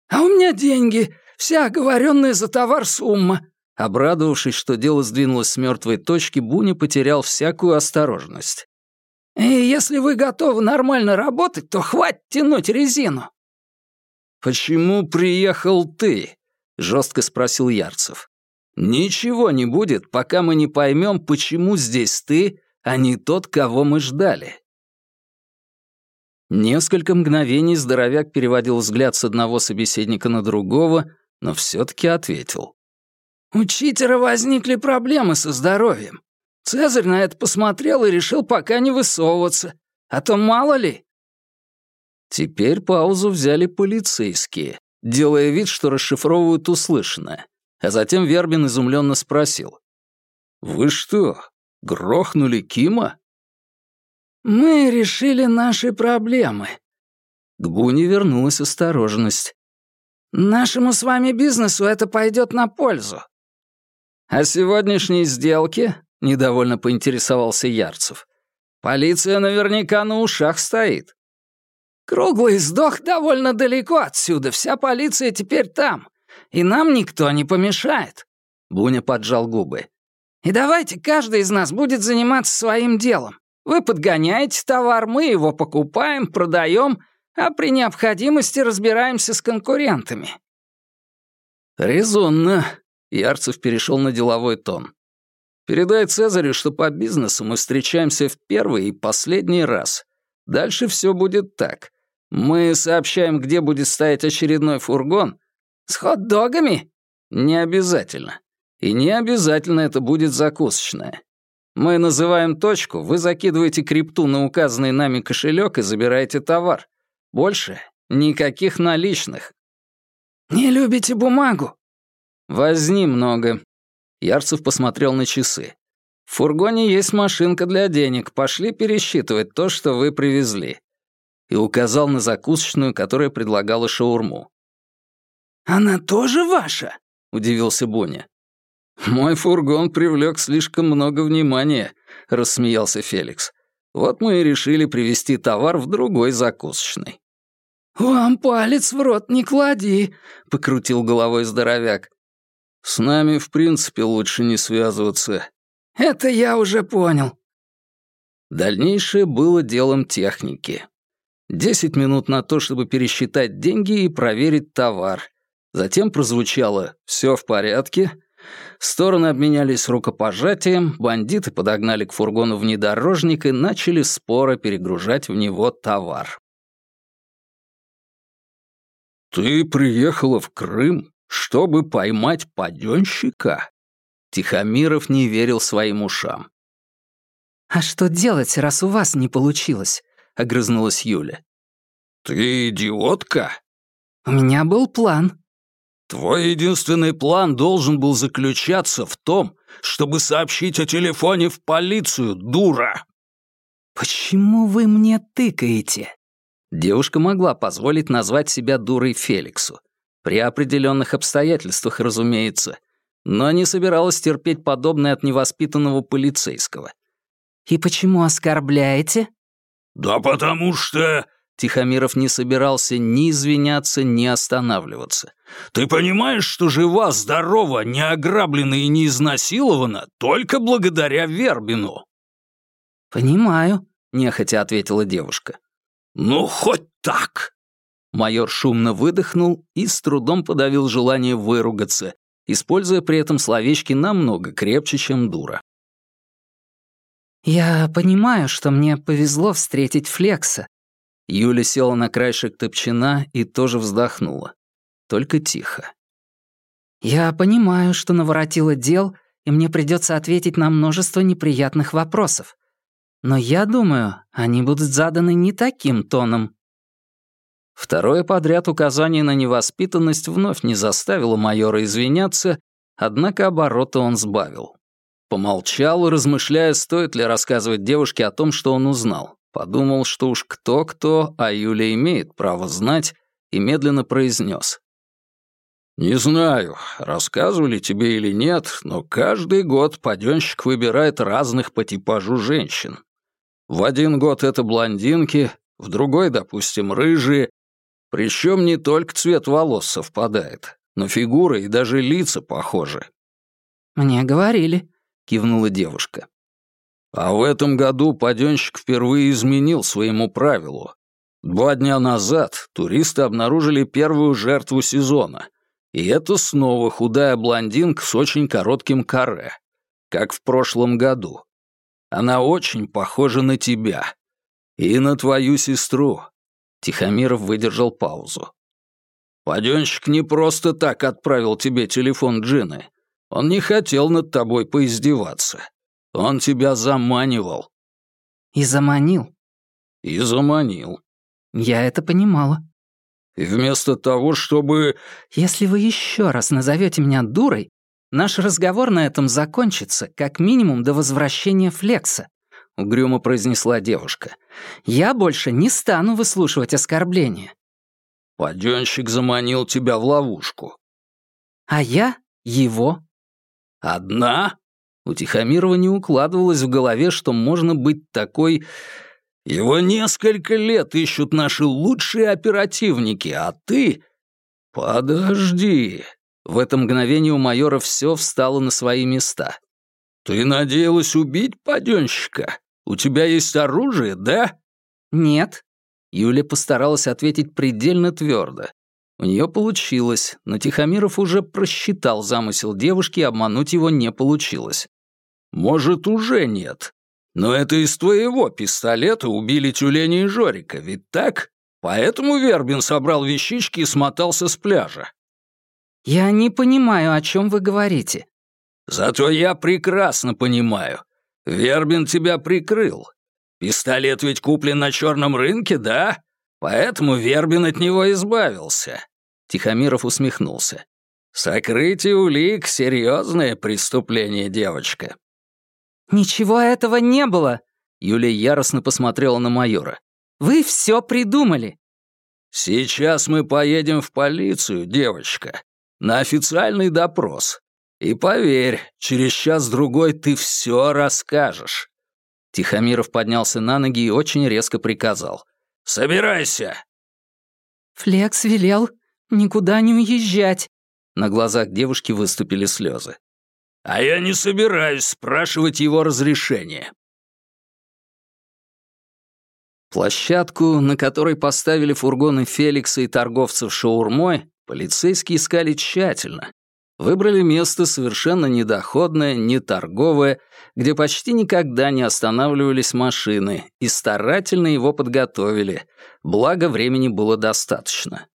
«А у меня деньги, вся оговоренная за товар сумма». Обрадовавшись, что дело сдвинулось с мертвой точки, Буня потерял всякую осторожность. «И если вы готовы нормально работать, то хватит тянуть резину». «Почему приехал ты?» — жестко спросил Ярцев. «Ничего не будет, пока мы не поймем, почему здесь ты, а не тот, кого мы ждали». Несколько мгновений здоровяк переводил взгляд с одного собеседника на другого, но все-таки ответил. «У читера возникли проблемы со здоровьем. Цезарь на это посмотрел и решил пока не высовываться. А то мало ли». Теперь паузу взяли полицейские делая вид, что расшифровывают услышанное. А затем Вербин изумленно спросил. «Вы что, грохнули Кима?» «Мы решили наши проблемы». К Буне вернулась осторожность. «Нашему с вами бизнесу это пойдет на пользу». «А сегодняшней сделке?» — недовольно поинтересовался Ярцев. «Полиция наверняка на ушах стоит». Круглый сдох довольно далеко отсюда, вся полиция теперь там, и нам никто не помешает». Буня поджал губы. «И давайте каждый из нас будет заниматься своим делом. Вы подгоняете товар, мы его покупаем, продаем, а при необходимости разбираемся с конкурентами». «Резонно», — Ярцев перешел на деловой тон. «Передай Цезарю, что по бизнесу мы встречаемся в первый и последний раз. Дальше все будет так. Мы сообщаем, где будет стоять очередной фургон. С хот-догами? Не обязательно. И не обязательно это будет закусочная. Мы называем точку, вы закидываете крипту на указанный нами кошелек и забираете товар. Больше никаких наличных. Не любите бумагу? Возни много. Ярцев посмотрел на часы. В фургоне есть машинка для денег. Пошли пересчитывать то, что вы привезли и указал на закусочную, которая предлагала шаурму. «Она тоже ваша?» — удивился Боня. «Мой фургон привлек слишком много внимания», — рассмеялся Феликс. «Вот мы и решили привезти товар в другой закусочной». «Вам палец в рот не клади», — покрутил головой здоровяк. «С нами, в принципе, лучше не связываться». «Это я уже понял». Дальнейшее было делом техники. Десять минут на то, чтобы пересчитать деньги и проверить товар. Затем прозвучало «все в порядке», Стороны обменялись рукопожатием, бандиты подогнали к фургону внедорожник и начали споро перегружать в него товар. «Ты приехала в Крым, чтобы поймать паденщика?» Тихомиров не верил своим ушам. «А что делать, раз у вас не получилось?» — огрызнулась Юля. «Ты идиотка?» «У меня был план». «Твой единственный план должен был заключаться в том, чтобы сообщить о телефоне в полицию, дура!» «Почему вы мне тыкаете?» Девушка могла позволить назвать себя дурой Феликсу. При определенных обстоятельствах, разумеется. Но не собиралась терпеть подобное от невоспитанного полицейского. «И почему оскорбляете?» «Да потому что...» Тихомиров не собирался ни извиняться, ни останавливаться. «Ты понимаешь, что жива, здорова, не ограблена и не изнасилована только благодаря Вербину?» «Понимаю», — нехотя ответила девушка. «Ну, хоть так!» Майор шумно выдохнул и с трудом подавил желание выругаться, используя при этом словечки намного крепче, чем дура. «Я понимаю, что мне повезло встретить Флекса». Юля села на краешек топчина и тоже вздохнула. Только тихо. «Я понимаю, что наворотила дел, и мне придется ответить на множество неприятных вопросов. Но я думаю, они будут заданы не таким тоном». Второе подряд указание на невоспитанность вновь не заставило майора извиняться, однако оборота он сбавил. Помолчал, размышляя, стоит ли рассказывать девушке о том, что он узнал. Подумал, что уж кто-кто, а Юля имеет право знать, и медленно произнес. «Не знаю, рассказывали тебе или нет, но каждый год паденщик выбирает разных по типажу женщин. В один год это блондинки, в другой, допустим, рыжие. Причем не только цвет волос совпадает, но фигура и даже лица похожи. «Мне говорили», — кивнула девушка. А в этом году паденщик впервые изменил своему правилу. Два дня назад туристы обнаружили первую жертву сезона. И это снова худая блондинка с очень коротким каре, как в прошлом году. Она очень похожа на тебя. И на твою сестру». Тихомиров выдержал паузу. «Паденщик не просто так отправил тебе телефон Джины. Он не хотел над тобой поиздеваться. Он тебя заманивал». «И заманил?» «И заманил». «Я это понимала». «И вместо того, чтобы...» «Если вы еще раз назовете меня дурой, Наш разговор на этом закончится, как минимум до возвращения Флекса», — угрюмо произнесла девушка. «Я больше не стану выслушивать оскорбления». «Паденщик заманил тебя в ловушку». «А я его». «Одна?» У Тихомирова не укладывалось в голове, что можно быть такой... Его несколько лет ищут наши лучшие оперативники, а ты... Подожди, в это мгновение у майора все встало на свои места. «Ты надеялась убить паденщика? У тебя есть оружие, да?» «Нет». Юля постаралась ответить предельно твердо. У нее получилось, но Тихомиров уже просчитал замысел девушки, и обмануть его не получилось. «Может, уже нет. Но это из твоего пистолета убили тюленя и Жорика, ведь так? Поэтому Вербин собрал вещички и смотался с пляжа. «Я не понимаю, о чем вы говорите». «Зато я прекрасно понимаю. Вербин тебя прикрыл. Пистолет ведь куплен на черном рынке, да? Поэтому Вербин от него избавился». Тихомиров усмехнулся. «Сокрытие улик — серьезное преступление, девочка». «Ничего этого не было!» Юлия яростно посмотрела на майора. «Вы все придумали!» Сейчас мы поедем в полицию, девочка, на официальный допрос. И поверь, через час-другой ты все расскажешь». Тихомиров поднялся на ноги и очень резко приказал. «Собирайся!» «Флекс велел никуда не уезжать». На глазах девушки выступили слезы. «А я не собираюсь спрашивать его разрешения». Площадку, на которой поставили фургоны Феликса и торговцев шаурмой, полицейские искали тщательно, Выбрали место совершенно недоходное, неторговое, где почти никогда не останавливались машины, и старательно его подготовили, благо времени было достаточно.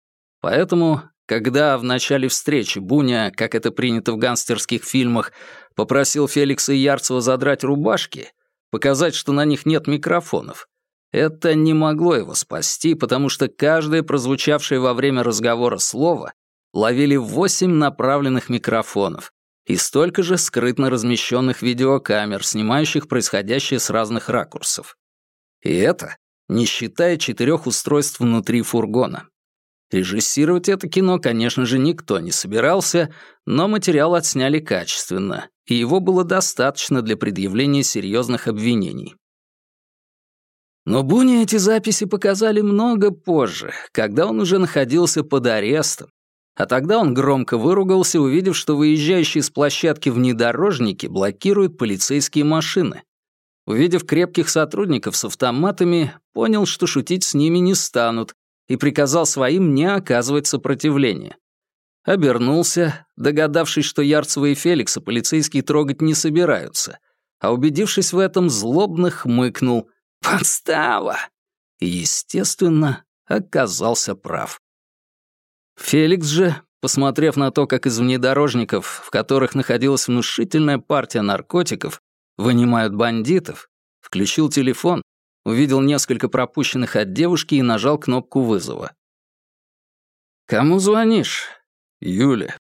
Поэтому, когда в начале встречи Буня, как это принято в гангстерских фильмах, попросил Феликса Ярцева задрать рубашки, показать, что на них нет микрофонов, это не могло его спасти, потому что каждое прозвучавшее во время разговора слово ловили восемь направленных микрофонов и столько же скрытно размещенных видеокамер, снимающих происходящее с разных ракурсов. И это не считая четырех устройств внутри фургона. Режиссировать это кино, конечно же, никто не собирался, но материал отсняли качественно, и его было достаточно для предъявления серьезных обвинений. Но Буни эти записи показали много позже, когда он уже находился под арестом а тогда он громко выругался, увидев, что выезжающие с площадки внедорожники блокируют полицейские машины. Увидев крепких сотрудников с автоматами, понял, что шутить с ними не станут, и приказал своим не оказывать сопротивления. Обернулся, догадавшись, что Ярцева и Феликса полицейские трогать не собираются, а убедившись в этом, злобно хмыкнул «Подстава!» и, естественно, оказался прав. Феликс же, посмотрев на то, как из внедорожников, в которых находилась внушительная партия наркотиков, вынимают бандитов, включил телефон, увидел несколько пропущенных от девушки и нажал кнопку вызова. «Кому звонишь?» «Юля».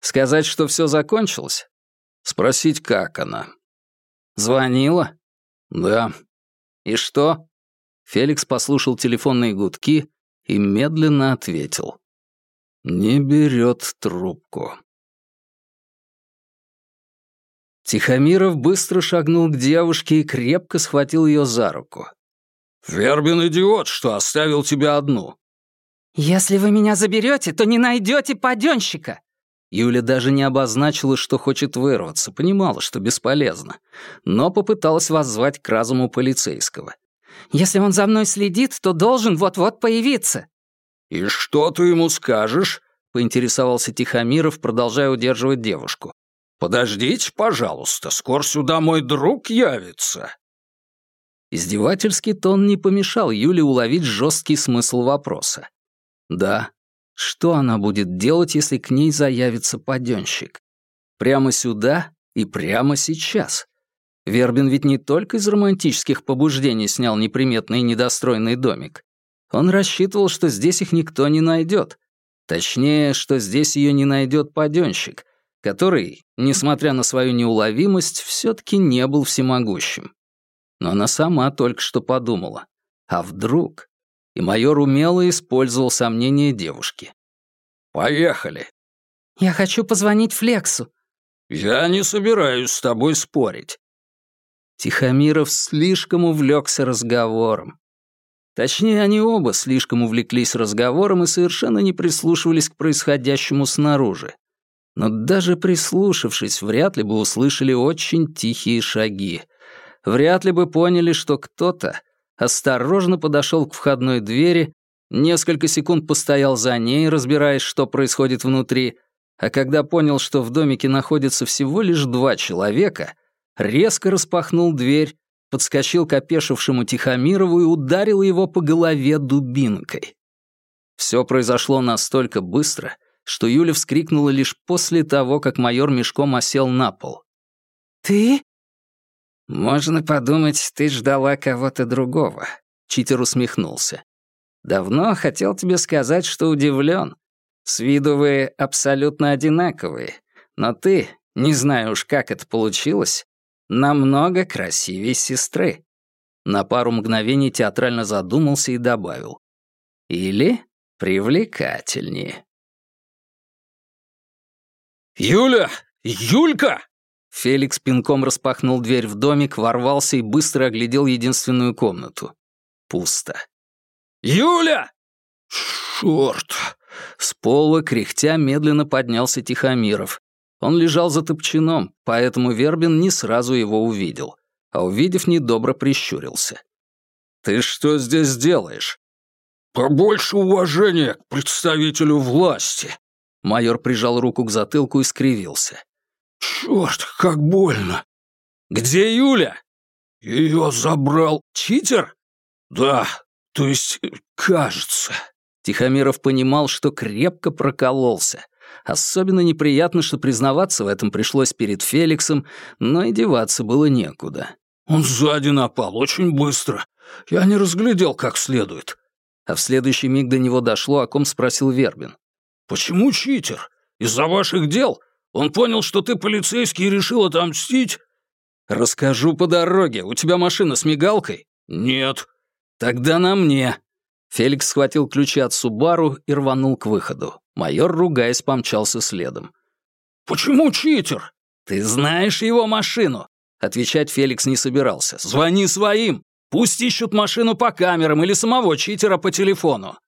«Сказать, что все закончилось?» «Спросить, как она?» «Звонила?» «Да». «И что?» Феликс послушал телефонные гудки и медленно ответил. Не берет трубку. Тихомиров быстро шагнул к девушке и крепко схватил ее за руку. «Вербин идиот, что оставил тебя одну». «Если вы меня заберете, то не найдете паденщика». Юля даже не обозначила, что хочет вырваться, понимала, что бесполезно, но попыталась воззвать к разуму полицейского. «Если он за мной следит, то должен вот-вот появиться». «И что ты ему скажешь?» — поинтересовался Тихомиров, продолжая удерживать девушку. «Подождите, пожалуйста, скоро сюда мой друг явится». Издевательский тон не помешал Юле уловить жесткий смысл вопроса. Да, что она будет делать, если к ней заявится паденщик? Прямо сюда и прямо сейчас. Вербин ведь не только из романтических побуждений снял неприметный недостроенный домик. Он рассчитывал, что здесь их никто не найдет. Точнее, что здесь ее не найдет паденщик, который, несмотря на свою неуловимость, все-таки не был всемогущим. Но она сама только что подумала. А вдруг? И майор умело использовал сомнения девушки. «Поехали». «Я хочу позвонить Флексу». «Я не собираюсь с тобой спорить». Тихомиров слишком увлекся разговором. Точнее, они оба слишком увлеклись разговором и совершенно не прислушивались к происходящему снаружи. Но даже прислушавшись, вряд ли бы услышали очень тихие шаги. Вряд ли бы поняли, что кто-то осторожно подошел к входной двери, несколько секунд постоял за ней, разбираясь, что происходит внутри, а когда понял, что в домике находится всего лишь два человека, резко распахнул дверь подскочил к опешившему Тихомирову и ударил его по голове дубинкой. Все произошло настолько быстро, что Юля вскрикнула лишь после того, как майор мешком осел на пол. «Ты?» «Можно подумать, ты ждала кого-то другого», — читер усмехнулся. «Давно хотел тебе сказать, что удивлен. С виду вы абсолютно одинаковые, но ты, не знаю уж, как это получилось, намного красивее сестры». На пару мгновений театрально задумался и добавил. «Или привлекательнее. «Юля! Юлька!» Феликс пинком распахнул дверь в домик, ворвался и быстро оглядел единственную комнату. Пусто. «Юля!» «Чёрт!» С пола, кряхтя, медленно поднялся Тихомиров. Он лежал за топчаном, поэтому Вербин не сразу его увидел, а увидев, недобро прищурился. «Ты что здесь делаешь?» «Побольше уважения к представителю власти!» Майор прижал руку к затылку и скривился. «Чёрт, как больно!» «Где Юля?» «Её забрал читер?» «Да, то есть, кажется». Тихомиров понимал, что крепко прокололся. Особенно неприятно, что признаваться в этом пришлось перед Феликсом, но и деваться было некуда. «Он сзади напал, очень быстро. Я не разглядел как следует». А в следующий миг до него дошло, о ком спросил Вербин. «Почему читер? Из-за ваших дел? Он понял, что ты полицейский и решил отомстить?» «Расскажу по дороге. У тебя машина с мигалкой?» «Нет». «Тогда на мне». Феликс схватил ключи от Субару и рванул к выходу. Майор, ругаясь, помчался следом. «Почему читер?» «Ты знаешь его машину?» Отвечать Феликс не собирался. «Звони своим! Пусть ищут машину по камерам или самого читера по телефону».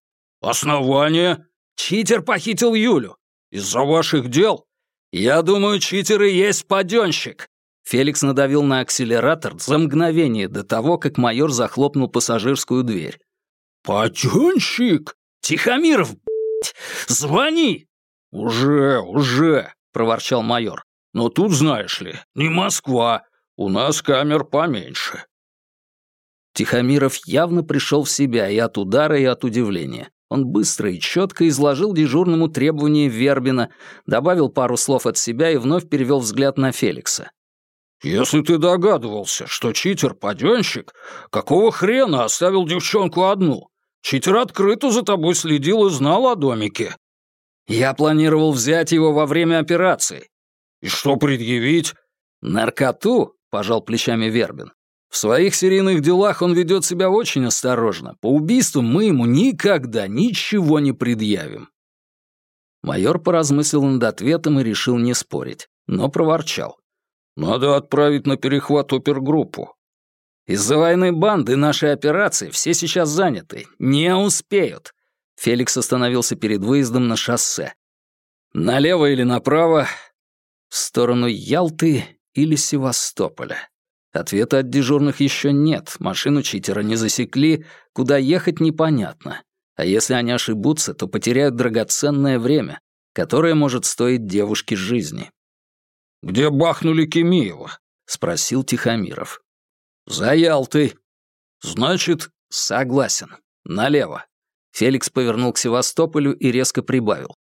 «Основание?» Читер похитил Юлю. Из-за ваших дел? Я думаю, читер и есть паденщик. Феликс надавил на акселератор за мгновение до того, как майор захлопнул пассажирскую дверь. «Паденщик? Тихомиров, блядь! Звони!» «Уже, уже!» — проворчал майор. «Но тут, знаешь ли, не Москва. У нас камер поменьше». Тихомиров явно пришел в себя и от удара, и от удивления. Он быстро и четко изложил дежурному требование Вербина, добавил пару слов от себя и вновь перевел взгляд на Феликса. «Если ты догадывался, что читер — паденщик, какого хрена оставил девчонку одну? Читер открыто за тобой следил и знал о домике». «Я планировал взять его во время операции». «И что предъявить?» «Наркоту», — пожал плечами Вербин. В своих серийных делах он ведет себя очень осторожно. По убийству мы ему никогда ничего не предъявим. Майор поразмыслил над ответом и решил не спорить, но проворчал. «Надо отправить на перехват опергруппу». «Из-за войны банды нашей операции все сейчас заняты. Не успеют». Феликс остановился перед выездом на шоссе. «Налево или направо?» «В сторону Ялты или Севастополя?» Ответа от дежурных еще нет, машину читера не засекли, куда ехать непонятно. А если они ошибутся, то потеряют драгоценное время, которое может стоить девушке жизни. «Где бахнули Кемиева?» — спросил Тихомиров. «За Ялтой». «Значит, согласен. Налево». Феликс повернул к Севастополю и резко прибавил.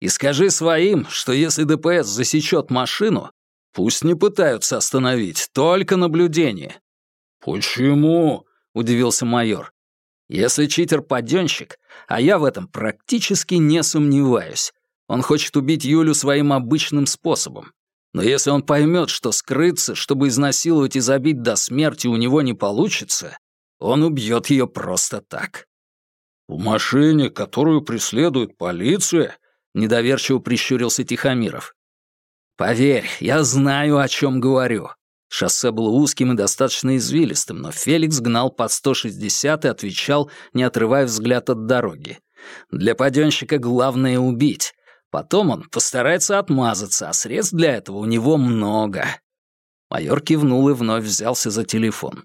«И скажи своим, что если ДПС засечет машину, Пусть не пытаются остановить, только наблюдение». «Почему?» — удивился майор. «Если читер — паденщик, а я в этом практически не сомневаюсь, он хочет убить Юлю своим обычным способом. Но если он поймет, что скрыться, чтобы изнасиловать и забить до смерти у него не получится, он убьет ее просто так». «В машине, которую преследует полиция?» — недоверчиво прищурился Тихомиров. Поверь, я знаю, о чем говорю. Шоссе было узким и достаточно извилистым, но Феликс гнал под 160 и отвечал, не отрывая взгляд от дороги. Для паденщика главное — убить. Потом он постарается отмазаться, а средств для этого у него много. Майор кивнул и вновь взялся за телефон.